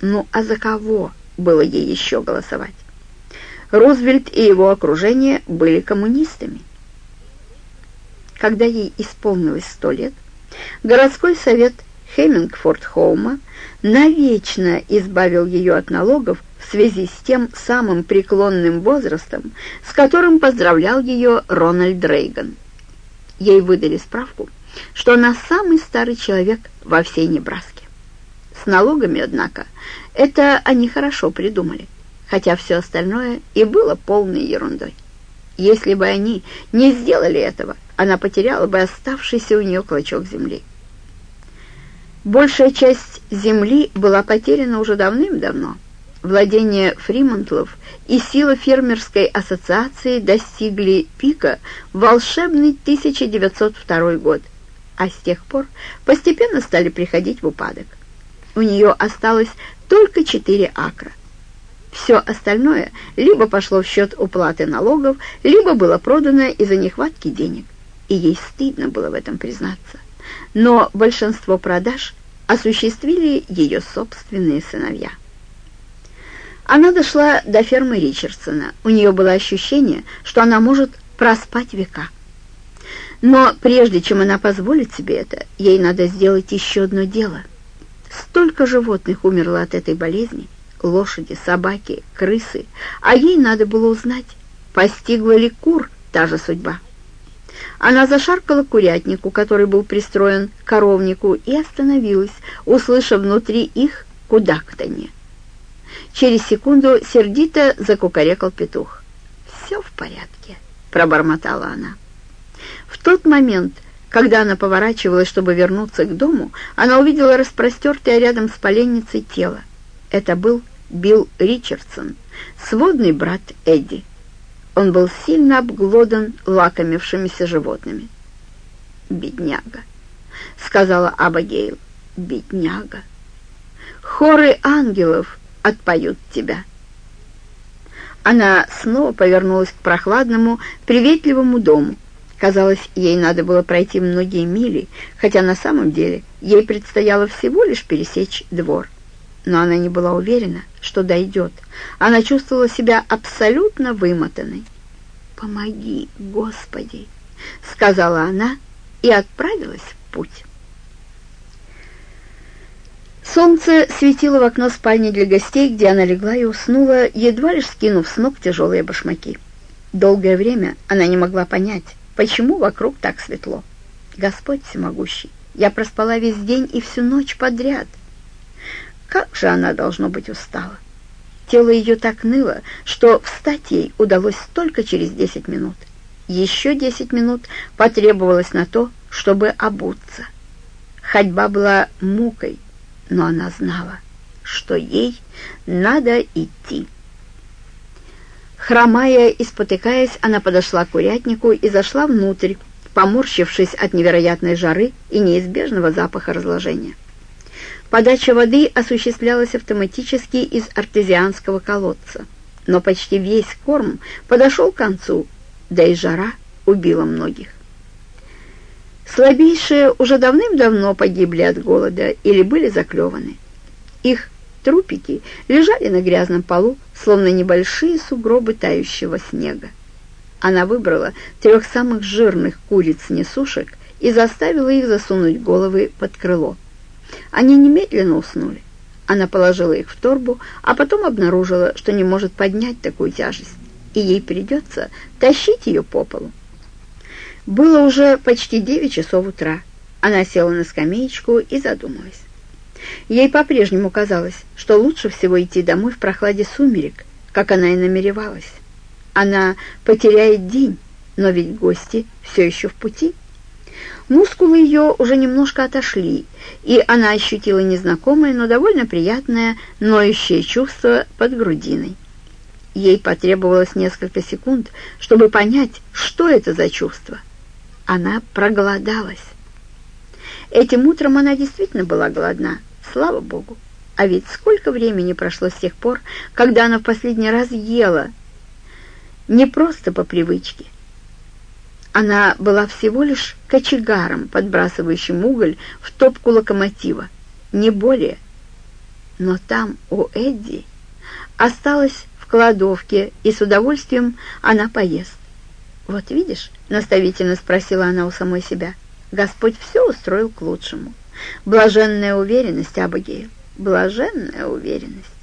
Ну, а за кого было ей еще голосовать? Рузвельт и его окружение были коммунистами. Когда ей исполнилось сто лет, городской совет Хеммингфорд-Хоума навечно избавил ее от налогов в связи с тем самым преклонным возрастом, с которым поздравлял ее Рональд Рейган. Ей выдали справку, что она самый старый человек во всей Небраске. С налогами, однако, это они хорошо придумали, хотя все остальное и было полной ерундой. Если бы они не сделали этого, она потеряла бы оставшийся у нее клочок земли. Большая часть земли была потеряна уже давным-давно. Владения Фримонтлов и сила фермерской ассоциации достигли пика в волшебный 1902 год, а с тех пор постепенно стали приходить в упадок. У нее осталось только 4 акра. Все остальное либо пошло в счет уплаты налогов, либо было продано из-за нехватки денег, и ей стыдно было в этом признаться. Но большинство продаж осуществили ее собственные сыновья. Она дошла до фермы Ричардсона. У нее было ощущение, что она может проспать века. Но прежде чем она позволит себе это, ей надо сделать еще одно дело. Столько животных умерло от этой болезни. Лошади, собаки, крысы. А ей надо было узнать, постигла ли кур та же судьба. Она зашаркала курятнику, который был пристроен к коровнику, и остановилась, услышав внутри их кудактанье. Через секунду сердито закукарекал петух. «Все в порядке», — пробормотала она. В тот момент, когда она поворачивалась, чтобы вернуться к дому, она увидела распростертое рядом с поленницей тело. Это был Билл Ричардсон, сводный брат Эдди. Он был сильно обглодан лакомившимися животными. «Бедняга», — сказала Абагейл, — «бедняга». Хоры ангелов отпоют тебя. Она снова повернулась к прохладному, приветливому дому. Казалось, ей надо было пройти многие мили, хотя на самом деле ей предстояло всего лишь пересечь двор. Но она не была уверена, что дойдет. Она чувствовала себя абсолютно вымотанной. «Помоги, Господи!» — сказала она и отправилась в путь. Солнце светило в окно спальни для гостей, где она легла и уснула, едва лишь скинув с ног тяжелые башмаки. Долгое время она не могла понять, почему вокруг так светло. Господь всемогущий, я проспала весь день и всю ночь подряд. Как же она, должно быть, устала. Тело ее так ныло, что встать ей удалось только через десять минут. Еще десять минут потребовалось на то, чтобы обуться. Ходьба была мукой, но она знала, что ей надо идти. Хромая и спотыкаясь, она подошла к курятнику и зашла внутрь, поморщившись от невероятной жары и неизбежного запаха разложения. Подача воды осуществлялась автоматически из артезианского колодца, но почти весь корм подошел к концу, да и жара убила многих. Слабейшие уже давным-давно погибли от голода или были заклеваны. Их трупики лежали на грязном полу, словно небольшие сугробы тающего снега. Она выбрала трех самых жирных куриц-несушек и заставила их засунуть головы под крыло. Они немедленно уснули. Она положила их в торбу, а потом обнаружила, что не может поднять такую тяжесть, и ей придется тащить ее по полу. Было уже почти девять часов утра. Она села на скамеечку и задумалась. Ей по-прежнему казалось, что лучше всего идти домой в прохладе сумерек, как она и намеревалась. Она потеряет день, но ведь гости все еще в пути. Мускулы ее уже немножко отошли, и она ощутила незнакомое, но довольно приятное ноющее чувство под грудиной. Ей потребовалось несколько секунд, чтобы понять, что это за чувство — она проголодалась. Этим утром она действительно была голодна, слава богу. А ведь сколько времени прошло с тех пор, когда она в последний раз ела, не просто по привычке. Она была всего лишь кочегаром, подбрасывающим уголь в топку локомотива, не более. но там у Эдди осталось в кладовке, и с удовольствием она поест. «Вот видишь», — наставительно спросила она у самой себя, — «Господь все устроил к лучшему. Блаженная уверенность, Абагейл, блаженная уверенность».